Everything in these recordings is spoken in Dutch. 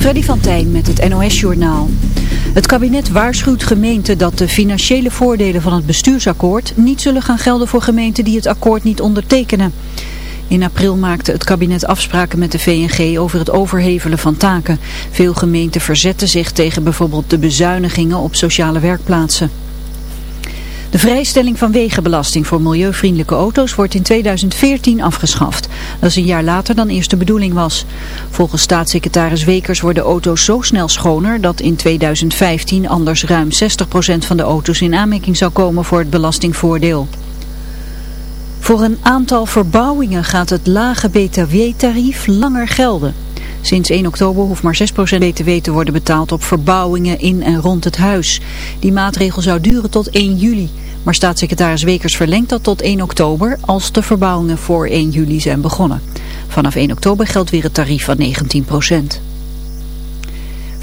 Freddy van Tijn met het NOS-journaal. Het kabinet waarschuwt gemeenten dat de financiële voordelen van het bestuursakkoord niet zullen gaan gelden voor gemeenten die het akkoord niet ondertekenen. In april maakte het kabinet afspraken met de VNG over het overhevelen van taken. Veel gemeenten verzetten zich tegen bijvoorbeeld de bezuinigingen op sociale werkplaatsen. De vrijstelling van wegenbelasting voor milieuvriendelijke auto's wordt in 2014 afgeschaft. Dat is een jaar later dan eerst de bedoeling was. Volgens staatssecretaris Wekers worden auto's zo snel schoner dat in 2015 anders ruim 60% van de auto's in aanmerking zou komen voor het belastingvoordeel. Voor een aantal verbouwingen gaat het lage btw-tarief langer gelden. Sinds 1 oktober hoeft maar 6% btw te worden betaald op verbouwingen in en rond het huis. Die maatregel zou duren tot 1 juli. Maar staatssecretaris Wekers verlengt dat tot 1 oktober als de verbouwingen voor 1 juli zijn begonnen. Vanaf 1 oktober geldt weer het tarief van 19%.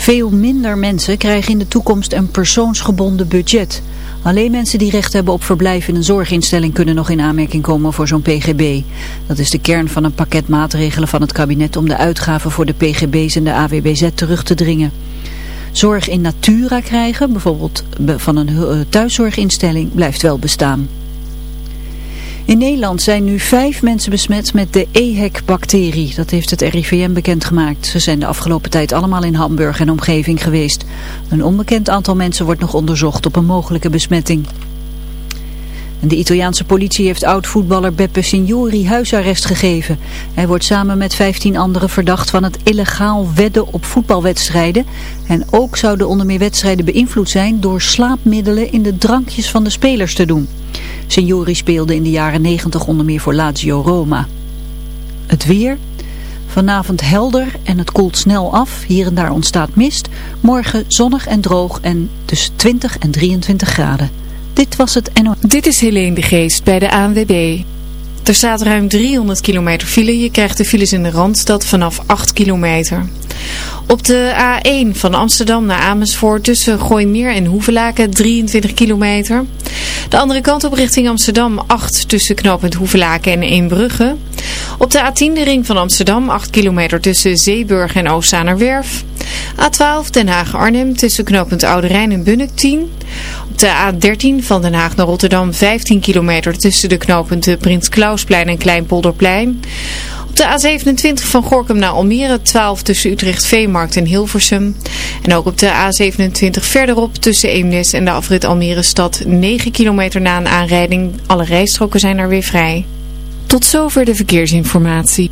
Veel minder mensen krijgen in de toekomst een persoonsgebonden budget. Alleen mensen die recht hebben op verblijf in een zorginstelling kunnen nog in aanmerking komen voor zo'n PGB. Dat is de kern van een pakket maatregelen van het kabinet om de uitgaven voor de PGB's en de AWBZ terug te dringen. Zorg in natura krijgen, bijvoorbeeld van een eh, thuiszorginstelling, blijft wel bestaan. In Nederland zijn nu vijf mensen besmet met de EHEC-bacterie. Dat heeft het RIVM bekendgemaakt. Ze zijn de afgelopen tijd allemaal in Hamburg en omgeving geweest. Een onbekend aantal mensen wordt nog onderzocht op een mogelijke besmetting. de Italiaanse politie heeft oud-voetballer Beppe Signori huisarrest gegeven. Hij wordt samen met 15 anderen verdacht van het illegaal wedden op voetbalwedstrijden. En ook zouden onder meer wedstrijden beïnvloed zijn door slaapmiddelen in de drankjes van de spelers te doen. Signori speelde in de jaren 90 onder meer voor Lazio Roma. Het weer... Vanavond helder en het koelt snel af. Hier en daar ontstaat mist. Morgen zonnig en droog en tussen 20 en 23 graden. Dit was het NO. Dit is Helene de Geest bij de ANWB. Er staat ruim 300 kilometer file. Je krijgt de files in de Randstad vanaf 8 kilometer. Op de A1 van Amsterdam naar Amersfoort tussen Gooimeer en Hoevelaken 23 kilometer. De andere kant op richting Amsterdam 8 tussen knooppunt Hoevelaken en Eembrugge. Op de A10 de ring van Amsterdam 8 kilometer tussen Zeeburg en Oostzaanerwerf. A12 Den Haag-Arnhem tussen knooppunt Oude Rijn en Bunnik 10. Op de A13 van Den Haag naar Rotterdam 15 kilometer tussen de knooppunten Prins Klausplein en Kleinpolderplein. De A27 van Gorkum naar Almere 12 tussen Utrecht Veemarkt en Hilversum. En ook op de A27 verderop tussen Eemnes en de afrit Almere stad 9 kilometer na een aanrijding. Alle rijstroken zijn er weer vrij. Tot zover de verkeersinformatie.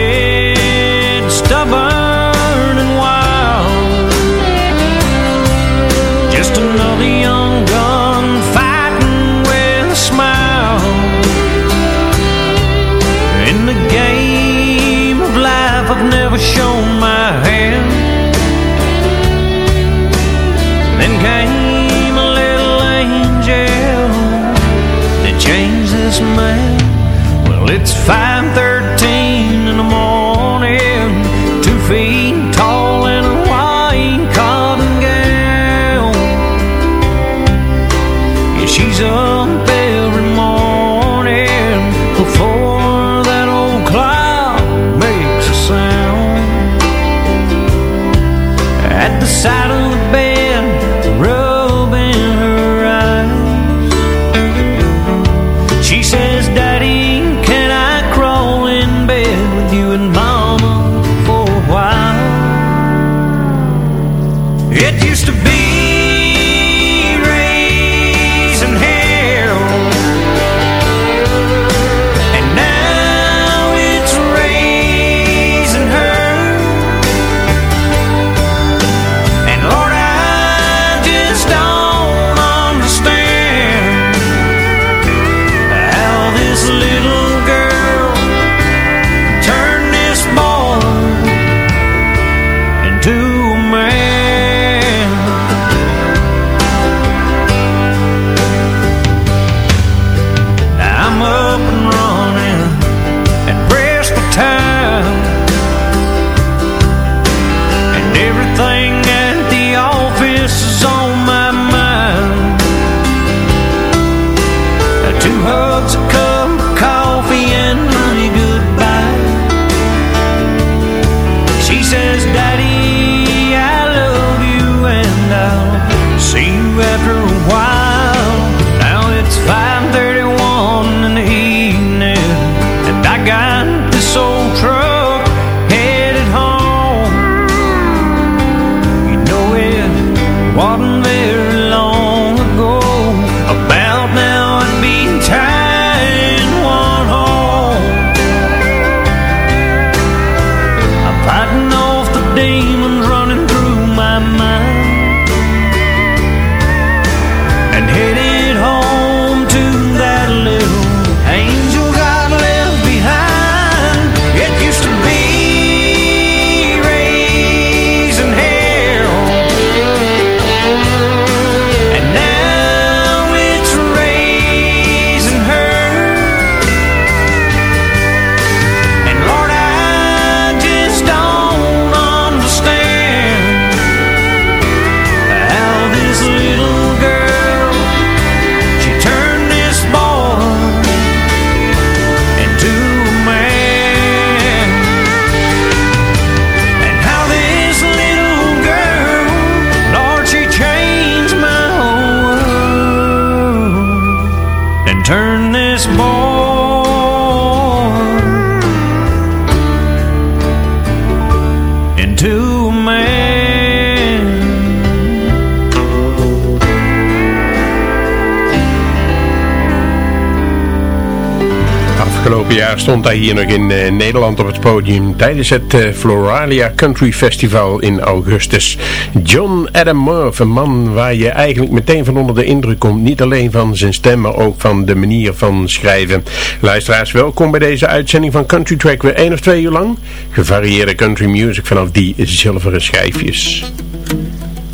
jaar stond hij hier nog in uh, Nederland op het podium tijdens het uh, Floralia Country Festival in augustus. John Adam Murphy, een man waar je eigenlijk meteen van onder de indruk komt. Niet alleen van zijn stem, maar ook van de manier van schrijven. Luisteraars, welkom bij deze uitzending van Country Track weer één of twee uur lang. Gevarieerde country music vanaf die zilveren schijfjes.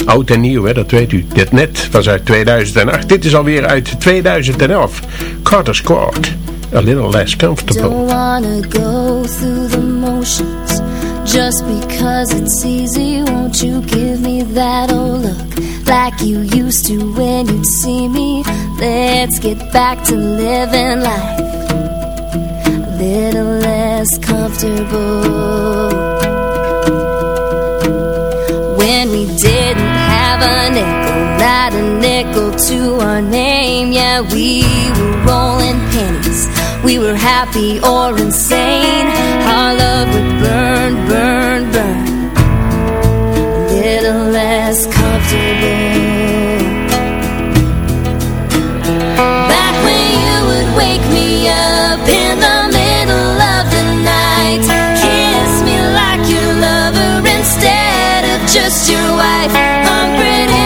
Oud en nieuw, hè, dat weet u. Dit net was uit 2008. Dit is alweer uit 2011. Carter's Court. A little less comfortable. Don't wanna go through the motions Just because it's easy Won't you give me that old look Like you used to when you'd see me Let's get back to living life A little less comfortable when we didn't have a nickel, not a nickel to our name. Yeah, we were rolling pennies. We were happy or insane. Our love would burn, burn, burn. A little less comfortable. Back when you would wake me up in the middle of the night, kiss me like your lover instead of just your wife. Unpredictable.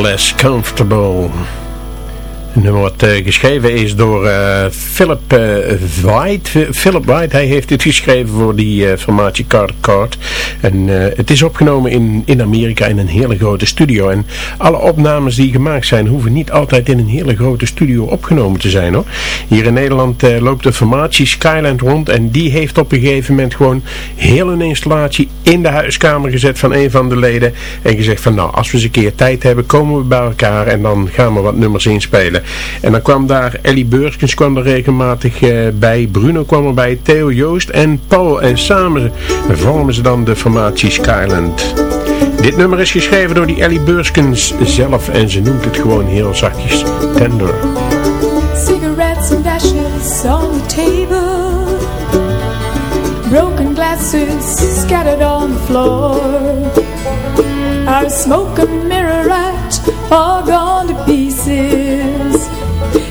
Less comfortable. Een nummer wat geschreven is door eh, Philip eh, White. Philip White, hij heeft dit geschreven voor die eh, formatie Card Card. En eh, het is opgenomen in, in Amerika in een hele grote studio. En alle opnames die gemaakt zijn hoeven niet altijd in een hele grote studio opgenomen te zijn hoor. Hier in Nederland eh, loopt de formatie Skyland rond en die heeft op een gegeven moment gewoon heel een installatie in de huiskamer gezet van een van de leden. En gezegd van nou, als we eens een keer tijd hebben, komen we bij elkaar en dan gaan we wat nummers inspelen. En dan kwam daar Ellie Beurskens kwam er regelmatig eh, bij, Bruno kwam erbij, Theo Joost en Paul. En samen vormen ze dan de formatie Skyland. Dit nummer is geschreven door die Ellie Beurskens zelf en ze noemt het gewoon heel zachtjes Tender. Cigarettes and ashes on the table. Broken glasses scattered on the floor. Our smoke and mirror right all gone to pieces.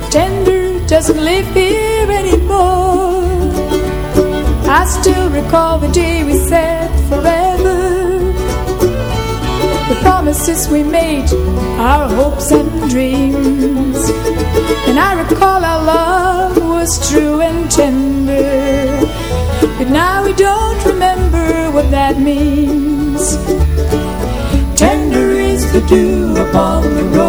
Tender doesn't live here anymore. I still recall the day we said forever. The promises we made, our hopes and dreams. And I recall our love was true and tender. But now we don't remember what that means. Tender is the dew upon the rose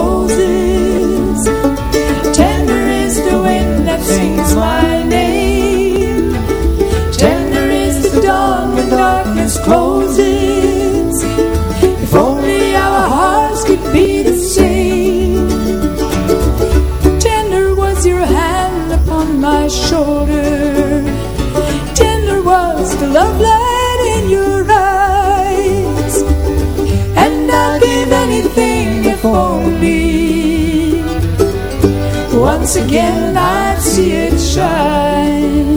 once again I'd see it shine.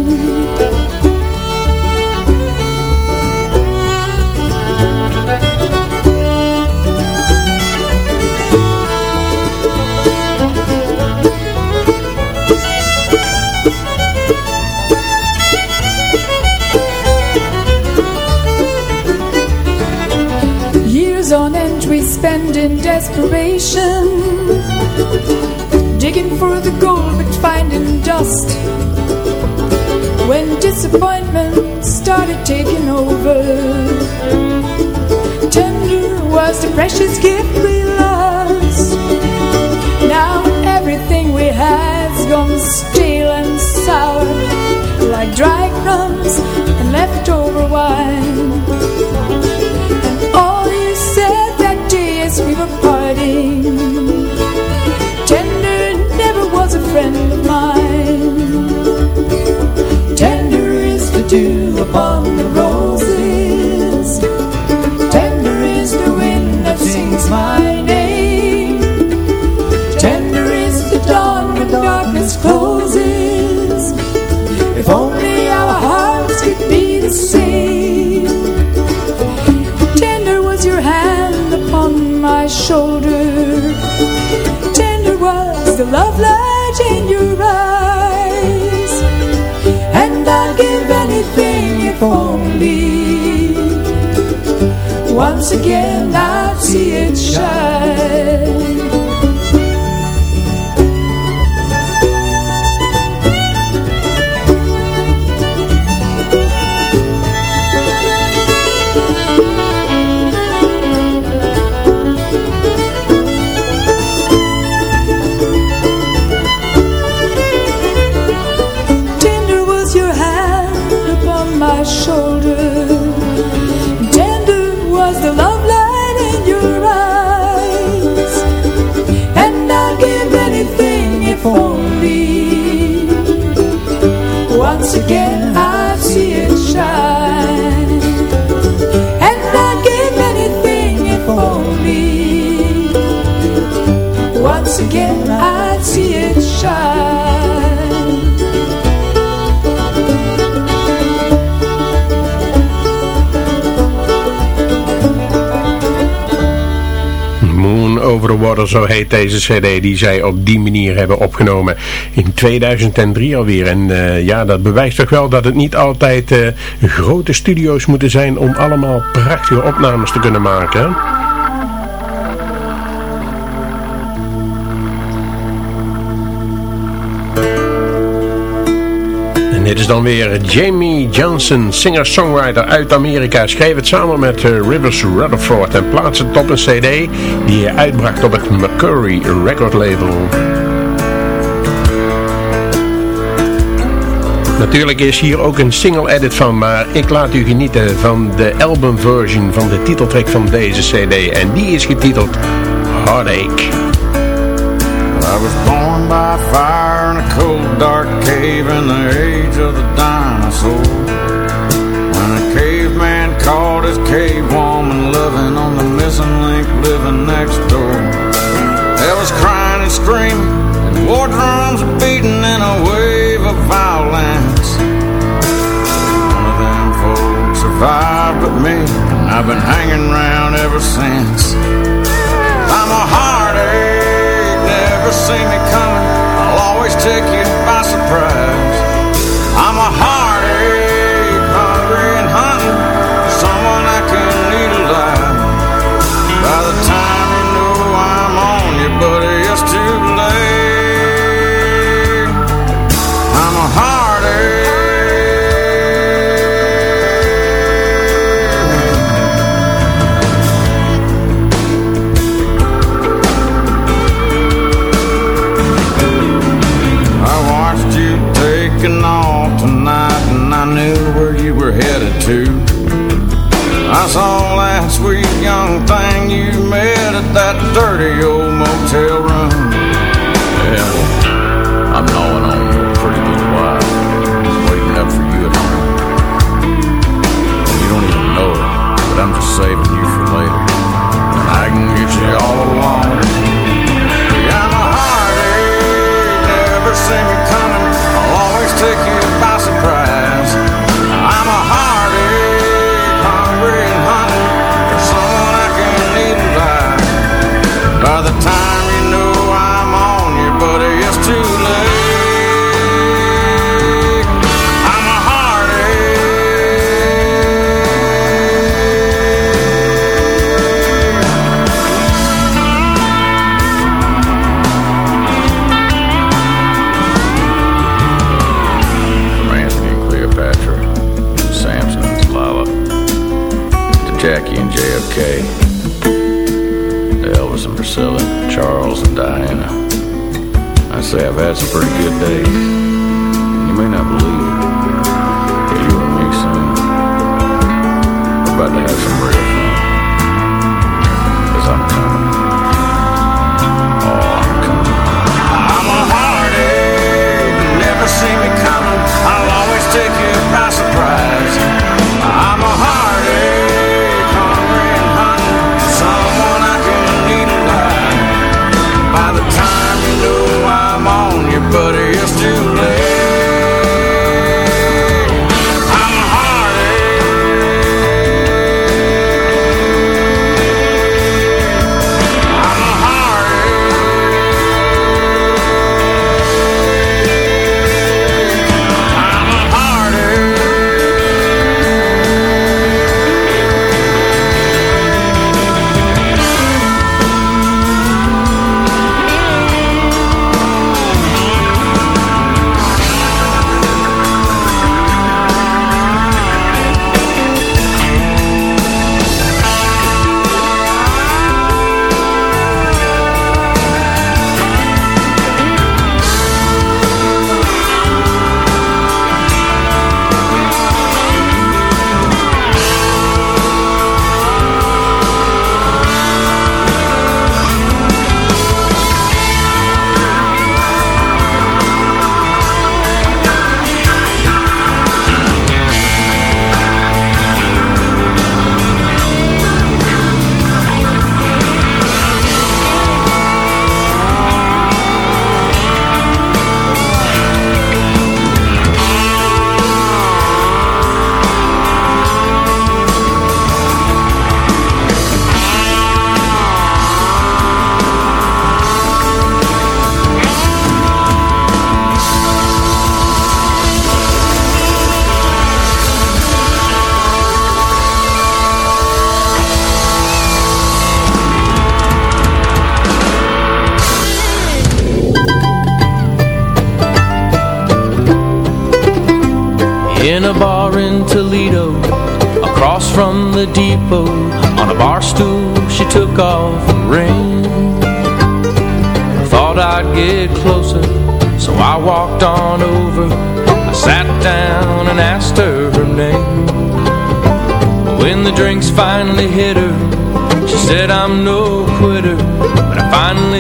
Years on end we spend in desperation Digging for the finding dust. When disappointment started taking over Tender was the precious gift we lost. Now everything we had's gone stale and sour Like dry crumbs and leftover wine If only our hearts could be the same Tender was your hand upon my shoulder. Tender was the love light in your eyes. And I'd give anything if only once again I'd see it shine. Once again I'd see it shine. And I'd give anything if only once again I'd Over the Water, zo heet deze cd die zij op die manier hebben opgenomen in 2003 alweer. En eh, ja, dat bewijst toch wel dat het niet altijd eh, grote studio's moeten zijn om allemaal prachtige opnames te kunnen maken. hè? Dan weer Jamie Johnson, singer-songwriter uit Amerika. Schreef het samen met eh, Rivers Rutherford en plaatste het op een cd die hij uitbracht op het Mercury record label. Natuurlijk is hier ook een single edit van, maar ik laat u genieten van de albumversion van de titeltrack van deze cd. En die is getiteld Heartache. I was born by fire dark cave in the age of the dinosaur. When a caveman caught his cave woman living on the missing link living next door. There was crying and screaming and war drums beating in a wave of violence. None of them folks survived but me, and I've been hanging around ever since. I'm a heartache, never see me coming. Always take you by surprise. I'm a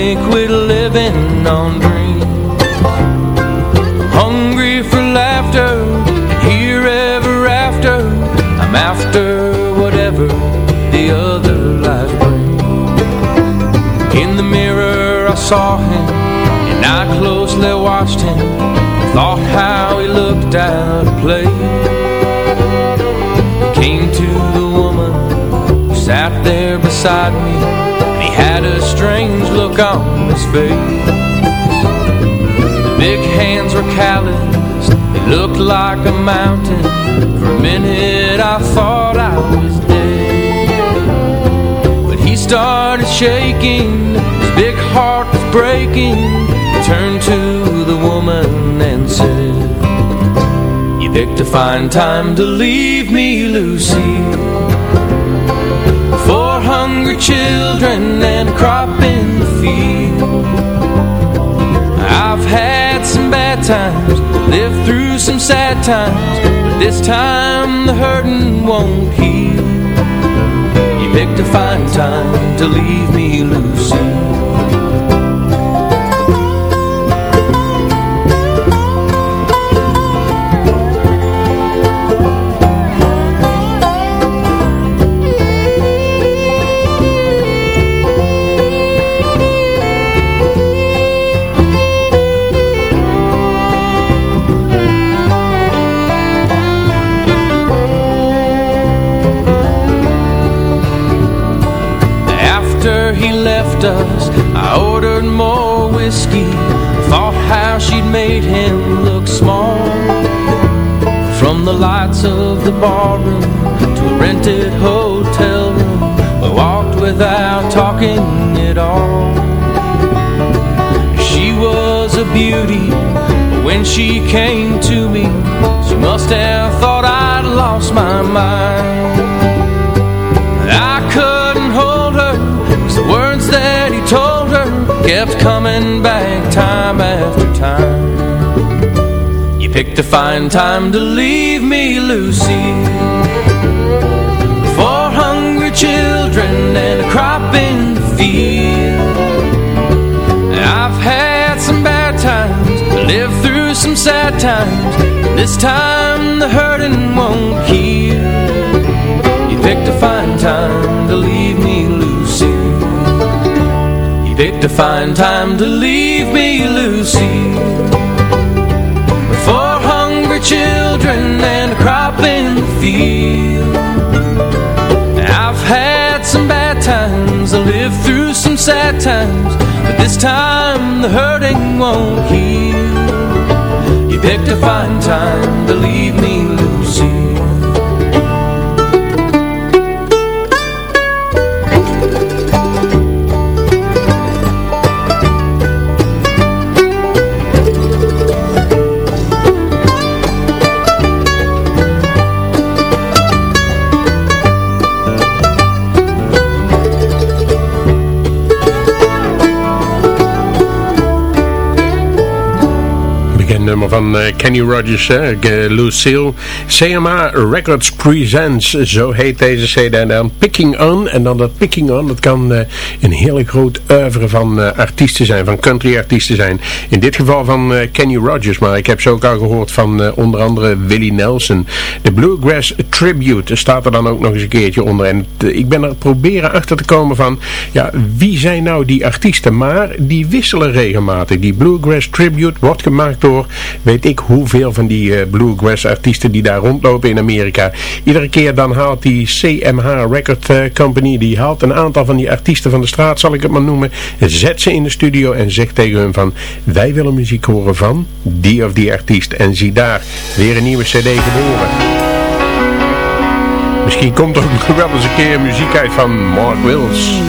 finally quit living on dreams. Hungry for laughter Here ever after. I'm after whatever The other life brings. In the mirror I saw him And I closely watched him. Thought how he looked out of place. Came to the woman Who sat there beside me had a strange look on his face The Big hands were calloused, they looked like a mountain. For a minute I thought I was dead. But he started shaking, his big heart was breaking. He turned to the woman and said, You picked a fine time to leave me, Lucy. Hungry children and a crop in the field. I've had some bad times, lived through some sad times, but this time the hurting won't heal You picked a fine time to leave me, Lucy I ordered more whiskey. Thought how she'd made him look small. From the lights of the barroom to a rented hotel room We walked without talking at all. She was a beauty, but when she came to me She must have thought I'd lost my mind. I couldn't hold her Cause the words that Kept coming back time after time. You picked a fine time to leave me, Lucy. Four hungry children and a crop in the field. I've had some bad times Lived through some sad times. This time the hurting won't heal. You picked a fine time to leave Picked a fine time to leave me, Lucy. Four hungry children and a crop in the field. I've had some bad times, I lived through some sad times But this time the hurting won't heal. You picked a fine time to leave me, Lucy Van eh, Kenny Rogers, Lucille. CMA Records Presents, zo heet deze cd. En dan Picking On, en dan dat Picking On, dat kan eh, een hele groot oeuvre van eh, artiesten zijn, van country artiesten zijn. In dit geval van Kenny Rogers, maar ik heb ze ook al gehoord van onder andere Willie Nelson. De Bluegrass Tribute staat er dan ook nog eens een keertje onder. En ik ben er proberen achter te komen van, ja, wie zijn nou die artiesten? Maar die wisselen regelmatig. Die Bluegrass Tribute wordt gemaakt door, weet ik hoeveel van die eh, Bluegrass artiesten die daar rondlopen in Amerika. Iedere keer dan haalt die CMH Record eh, Company, die haalt een aantal van die artiesten van de straat, zal ik het maar noemen, zet ze in de studio en zegt tegen hun van, wij willen muziek horen van die of die artiest. En zie daar, weer een nieuwe cd geboren. Misschien komt er ook wel eens een keer muziek uit van Mark Wills.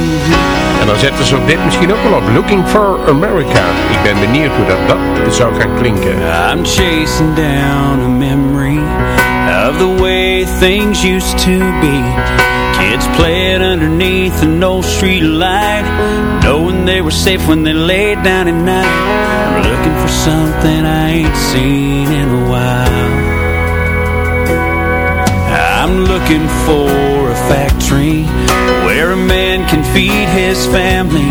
En dan zetten ze op dit misschien ook wel op. Looking for America. Ik ben benieuwd hoe dat, dat zou gaan klinken. I'm chasing down a memory of the way things used to be. Kids playing underneath an old street light, knowing they were safe when they laid down at night. I'm looking for something I ain't seen in a while. I'm looking for a factory where a man can feed his family.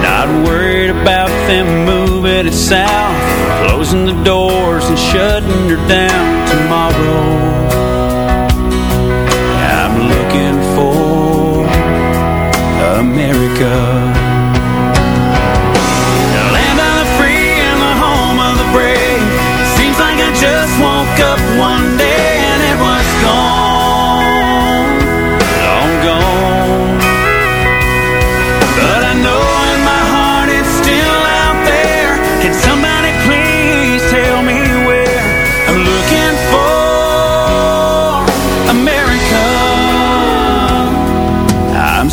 Not worried about them moving it south, closing the doors and shutting her down tomorrow. I'm looking for America.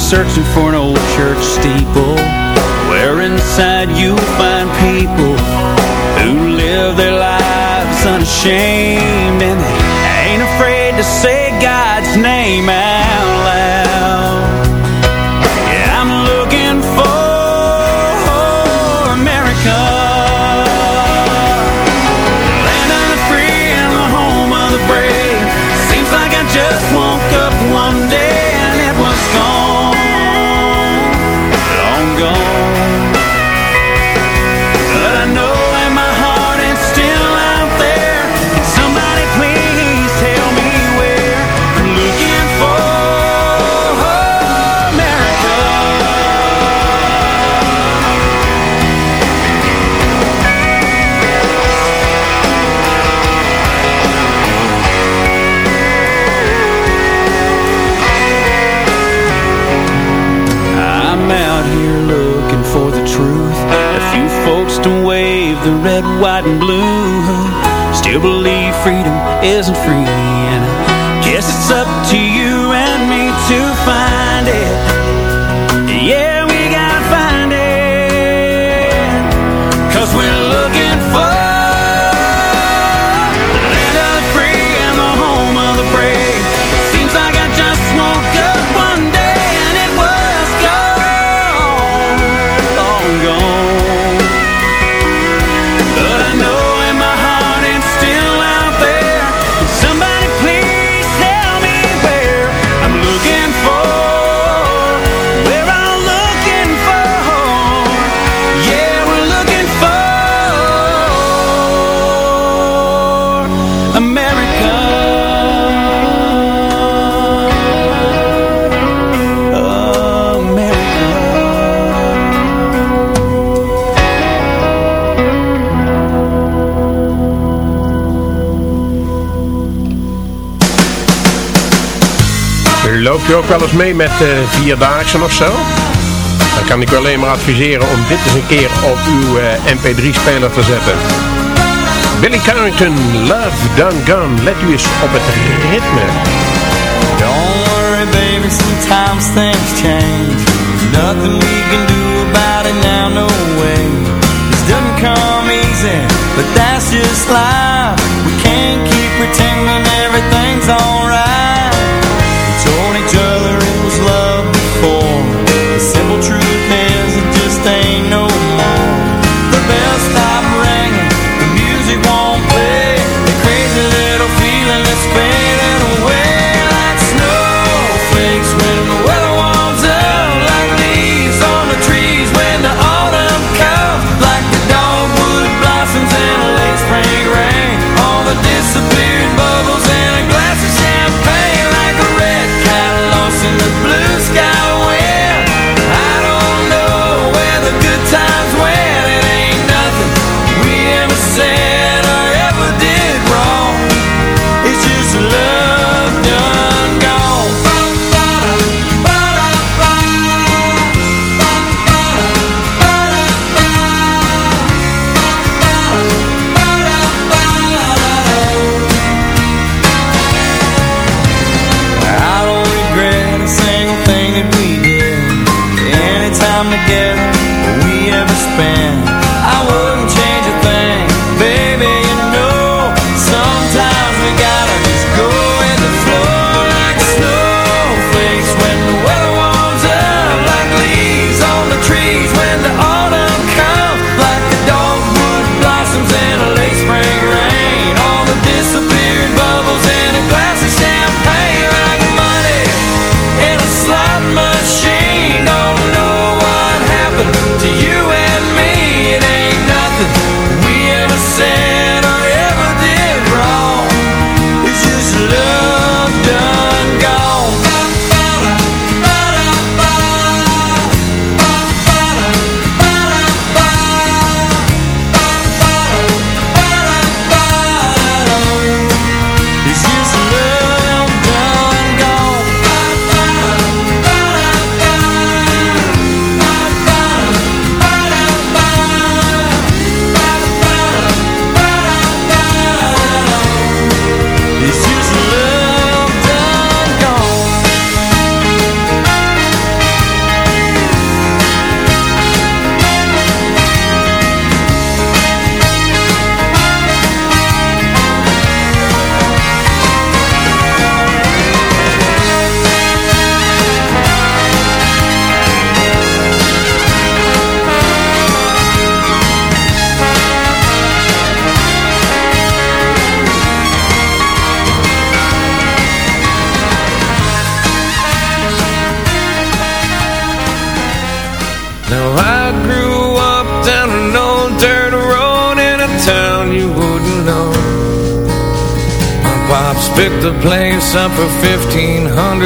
Searching for an old church steeple where inside you'll find people who live their lives unashamed. And ain't afraid to say God's name isn't free. Eh, Loop je ook wel eens mee met uh, vierdaagse of zo? Dan kan ik u alleen maar adviseren om dit eens een keer op uw eh, uh, mp3-speler te zetten. Billy Carrington, Love Done Gone. Let u eens op het ritme. Don't worry baby, sometimes things change. Nothing we can do about it now, no way. This doesn't come easy, but that's just life. We can't keep pretending everything's all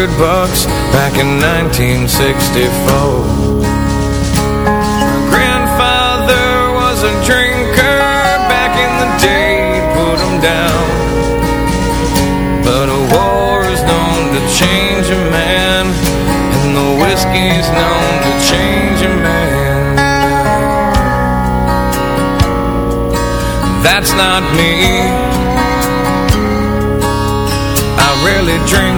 1500 bucks back in 1964. My grandfather was a drinker back in the day, put him down. But a war is known to change a man, and the whiskey's known to change a man. That's not me. I rarely drink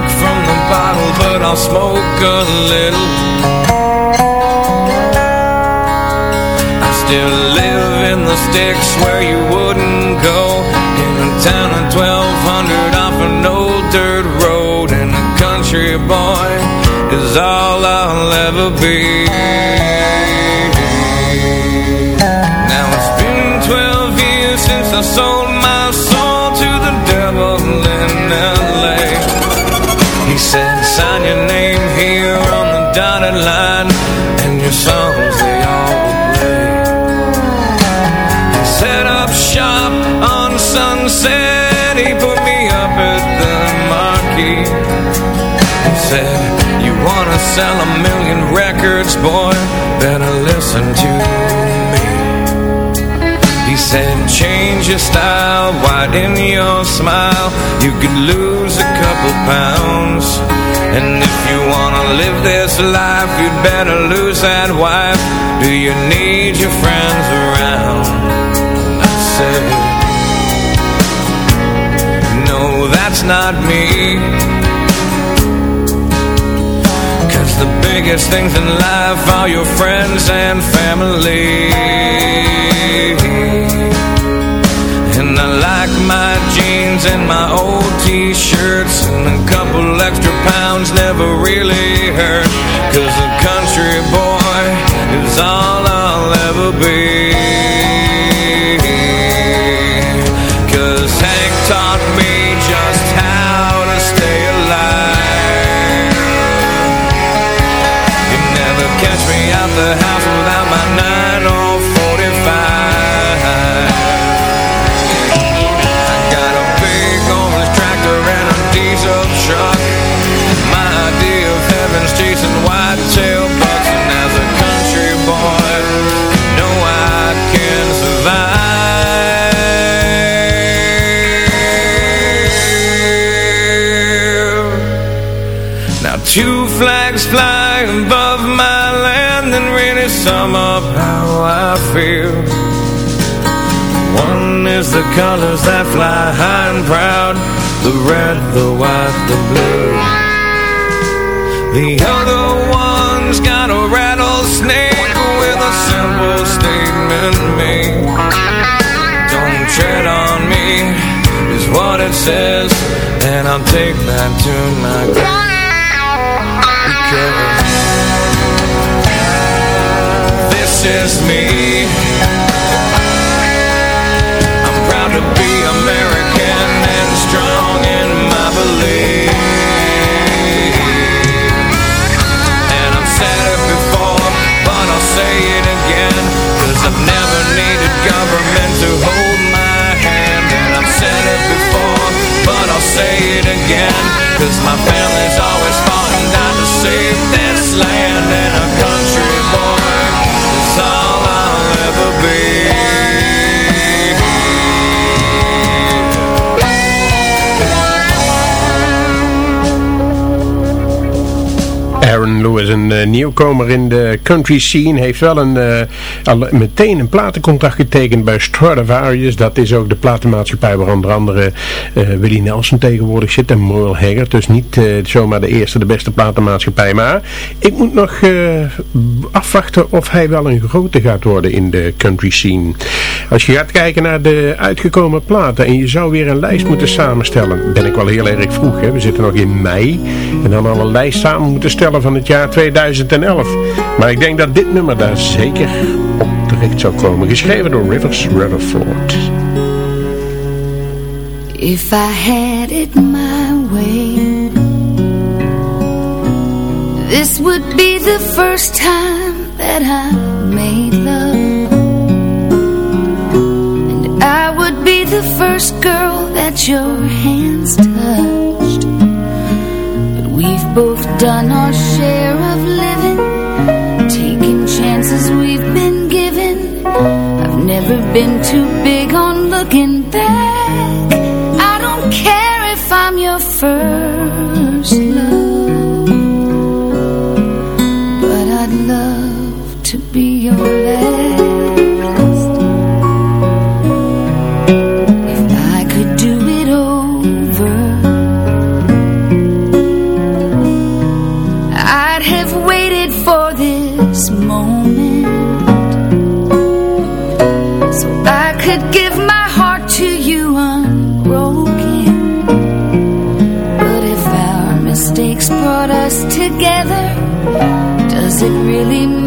but I'll smoke a little. I still live in the sticks where you wouldn't go. In a town of 1200 off an old dirt road. And a country boy is all I'll ever be. Now it's been 12 years since I sold my sign your name here on the dotted line And your songs, they all will play set up shop on Sunset He put me up at the marquee. He said, you wanna sell a million records, boy? Better listen to said, change your style, widen your smile. You could lose a couple pounds. And if you wanna live this life You'd better lose that wife. Do you need your friends around? I said, no, that's not me the biggest things in life are your friends and family. And I like my jeans and my old t-shirts And a couple extra pounds never really hurt. Cause a country boy is all I'll ever be two flags fly above my land And really sum up how I feel. One is the colors that fly high and proud The red, the white, the blue. The other one's got a rattlesnake With a simple statement made Don't tread on me Is what it says And I'll take that to my grave Because This is me I'm proud to be American and strong in my belief. And I've said it before, but I'll say it again. Cause I've never needed government to hold my hand. And I've said it before, but I'll say it again. Cause my Aaron Lewis, een eh, nieuwkomer in de country scene, heeft wel een, eh, meteen een platencontract getekend bij Stradivarius. Dat is ook de platenmaatschappij waar onder andere eh, Willie Nelson tegenwoordig zit en Merle Haggard. Dus niet zomaar de eerste, de beste platenmaatschappij. Maar ik moet nog afwachten of hij wel een grote gaat worden in de country scene. Als je gaat kijken naar de uitgekomen platen en je zou weer een lijst moeten samenstellen, ben ik wel heel erg vroeg. Hè? We zitten nog in mei en dan al een lijst samen moeten stellen van het jaar 2011. Maar ik denk dat dit nummer daar zeker op terecht zou komen. Geschreven door Rivers Rutherford. If I had it my way This would be the first time that I made love And I would be the first girl that your hands touched we've both done our share of living Taking chances we've been given. I've never been too big on looking back. I don't care if I'm your first love But I'd love to be your last Does it really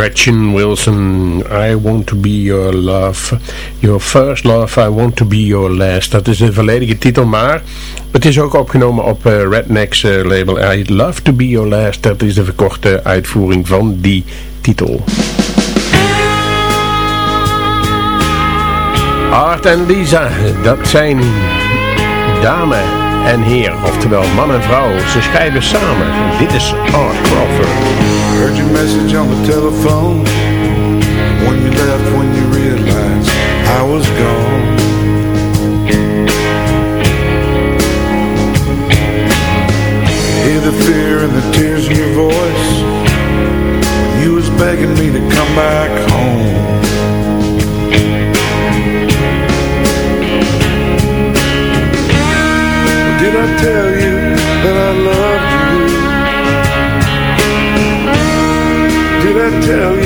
Gretchen Wilson, I want to be your love. Your first love, I want to be your last. Dat is de volledige titel, maar het is ook opgenomen op eh, Redneck's eh, label. I'd love to be your last. Dat is de verkorte uitvoering van die titel. Art en Lisa, dat zijn dame en heer, oftewel man en vrouw. Ze schrijven samen. Dit is Art Crawford. Heard your message on the telephone When you left, when you realized I was gone Hear the fear and the tears in your voice you was begging me to come back home Did I tell you that I loved you? Did I tell you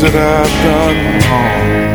that I've done wrong.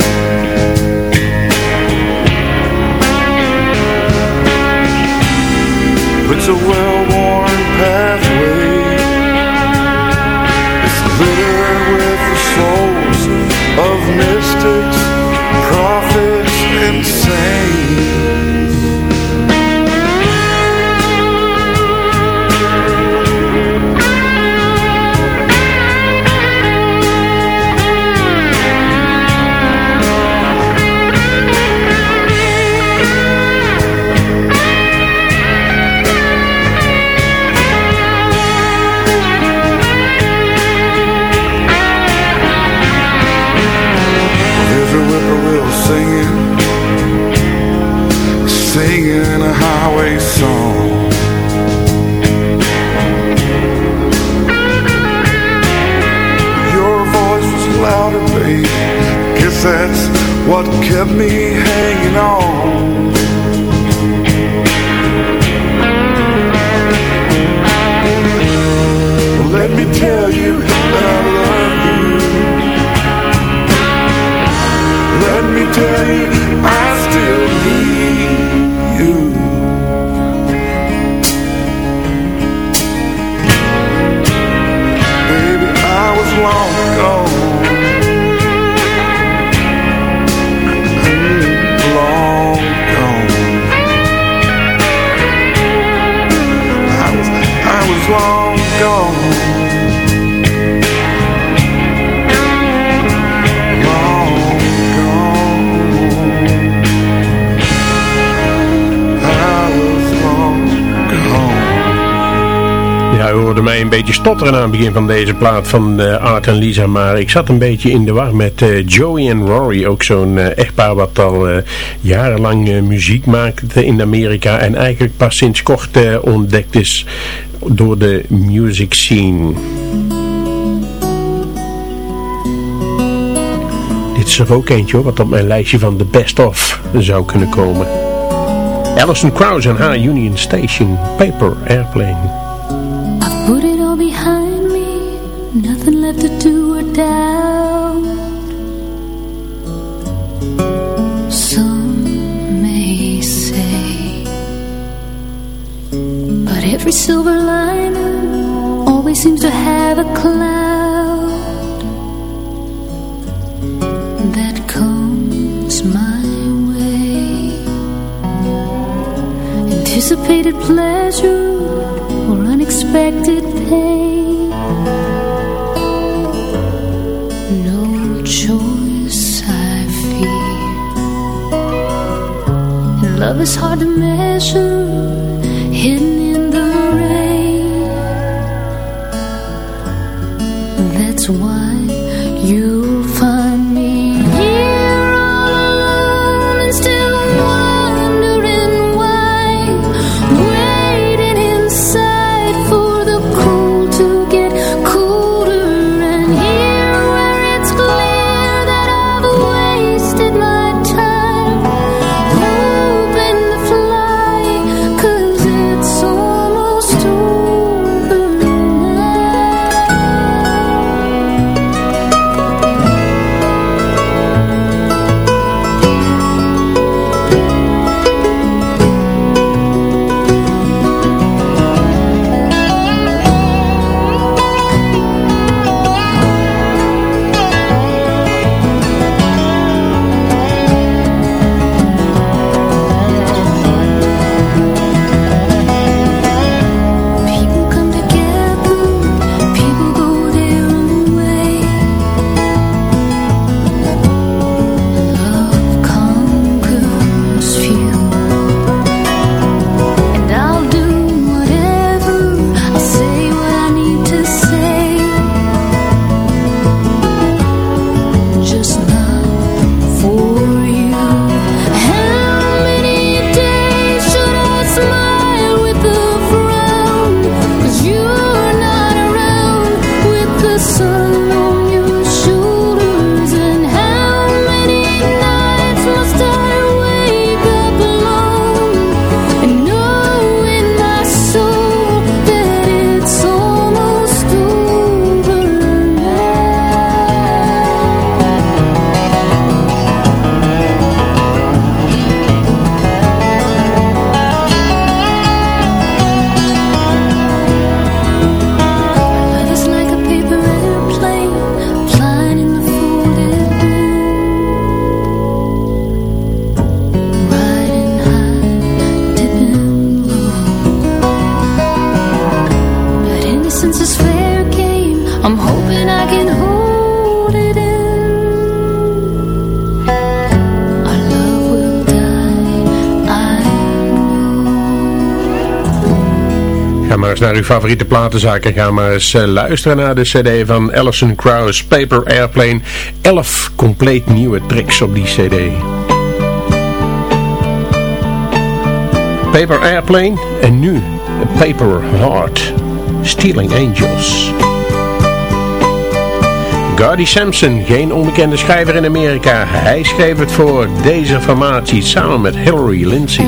Stotteren aan het begin van deze plaat van eh, Art en Lisa. Maar ik zat een beetje in de war met eh, Joey en Rory. Ook zo'n eh, echtpaar wat al jarenlang muziek maakte in Amerika. En eigenlijk pas sinds kort ontdekt is door de music scene. Dit is er ook eentje hoor, wat op mijn lijstje van de best of zou kunnen komen. Alison Krauss en haar Union Station, Paper Airplane. All behind me, nothing left to do or doubt. Some may say, but every silver lining always seems to have a cloud that comes my way. Anticipated pleasure or unexpected Love is hard to measure, hidden naar uw favoriete platenzaak en ga maar eens eh, luisteren naar de cd van Alison Krauss, Paper Airplane. Elf compleet nieuwe tricks op die cd. Paper Airplane en nu Paper Heart, Stealing Angels. Gardy Sampson, geen onbekende schrijver in Amerika. Hij schreef het voor deze formatie samen met Hillary Lindsey.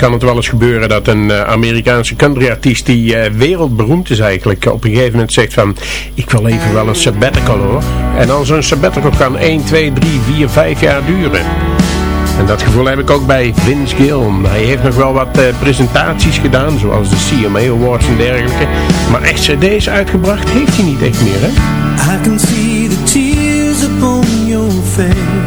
kan het wel eens gebeuren dat een eh, Amerikaanse countryartiest die eh, wereldberoemd is eigenlijk, op een gegeven moment zegt van, ik wil even wel een sabbatical hoor. En dan zo'n sabbatical kan 1, 2, 3, 4, 5 jaar duren. En dat gevoel heb ik ook bij Vince Gill. Hij heeft nog wel wat eh, presentaties gedaan, zoals de CMA Awards en dergelijke. Maar echt cd's uitgebracht heeft hij niet echt meer, hè? I can see the tears upon your face.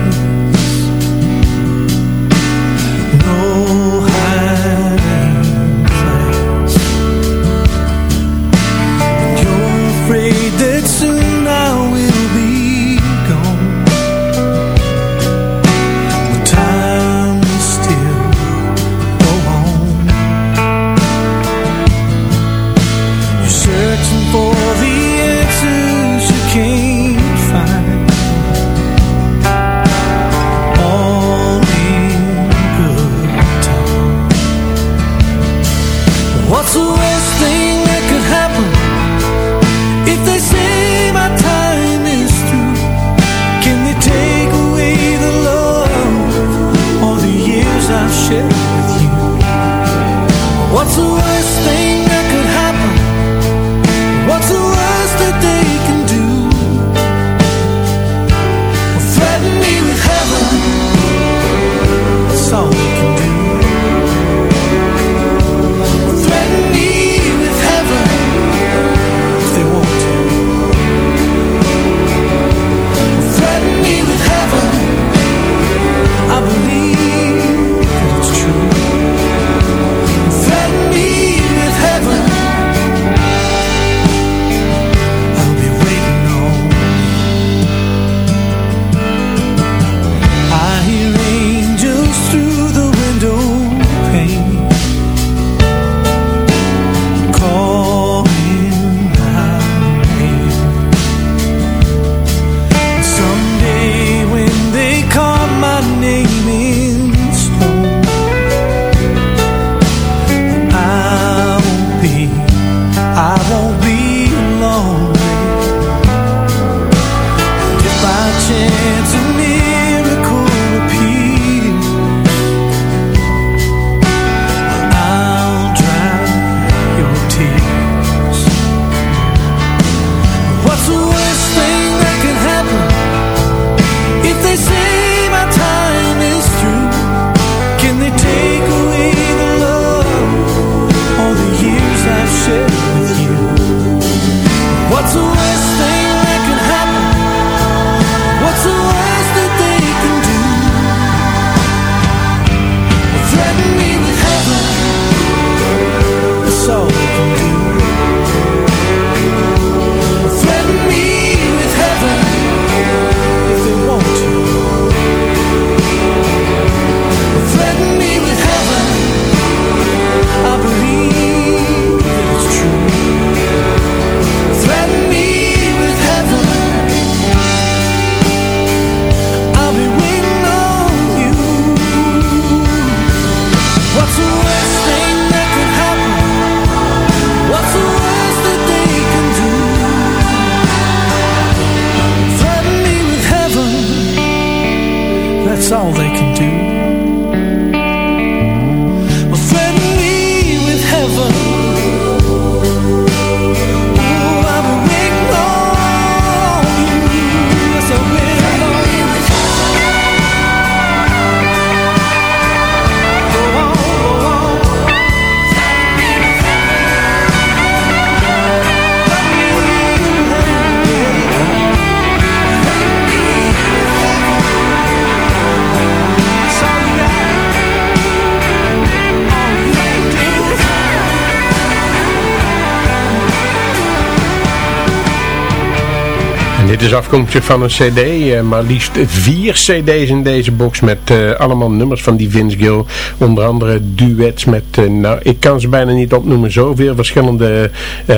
Is afkomstig van een cd, eh, maar liefst vier cd's in deze box met eh, allemaal nummers van die Vince Gill. Onder andere duets met, eh, nou ik kan ze bijna niet opnoemen, zoveel verschillende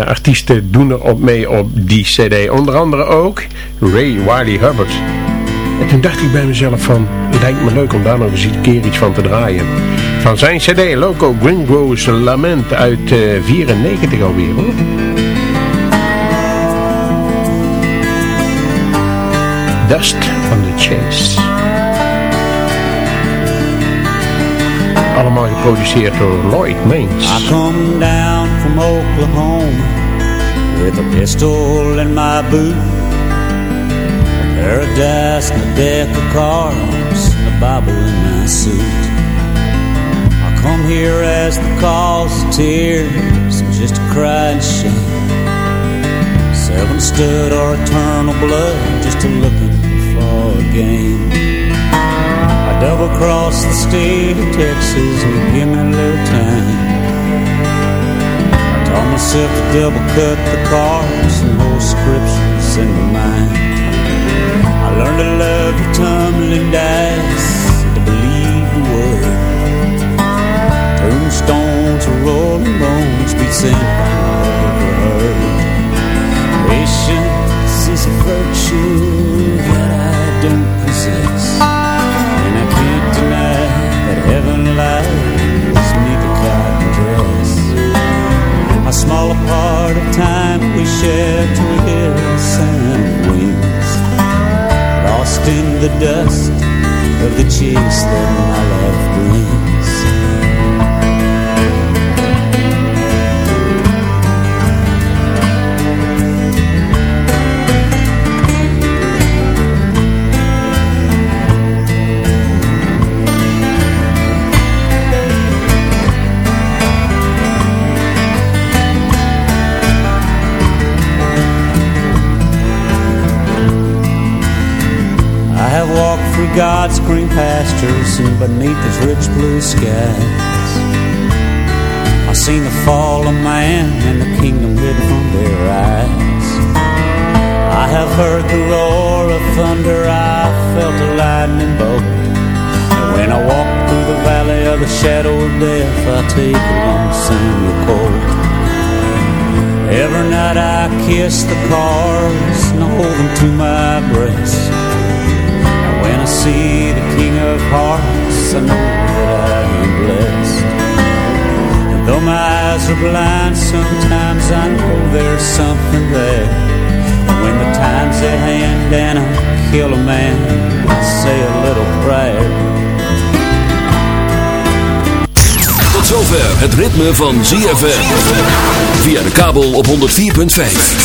artiesten doen er op mee op die cd. Onder andere ook Ray Wiley Hubbard. En toen dacht ik bij mezelf van, het lijkt me leuk om daar nog eens een keer iets van te draaien. Van zijn cd Loco Gringo's Lament uit eh 94 alweer hoor. Dust from the Chase. Allemaal geproduceerd door Lloyd Maines. I come down from Oklahoma with a pistol in my boot, a dice and a deck of cards, and a Bible in my suit. I come here as the cause of tears and just to cry and shame. Seven stood or eternal blood just to looking for a game. I double cross the state of Texas and give me a little time. I taught myself to double cut the cards and hold scriptures in my mind. I learned to love the tumbling dice, and to believe the word. Tombstones rolling bones be sent by the. Dust of the chase green beneath His rich blue skies. I've seen the fall of man and the kingdom hidden from their eyes. I have heard the roar of thunder, I felt a lightning bolt. And when I walk through the valley of the shadow of death, I take a lonesome cold. Every night I kiss the cars and hold them to my breast. And when I see of Hearts, I know that I am blessed. And though my eyes are blind, sometimes I know there's something there. And when the time's at hand and I kill a man, I say a little prayer. Tot zover het ritme van ZFM. Via de kabel op 104.5.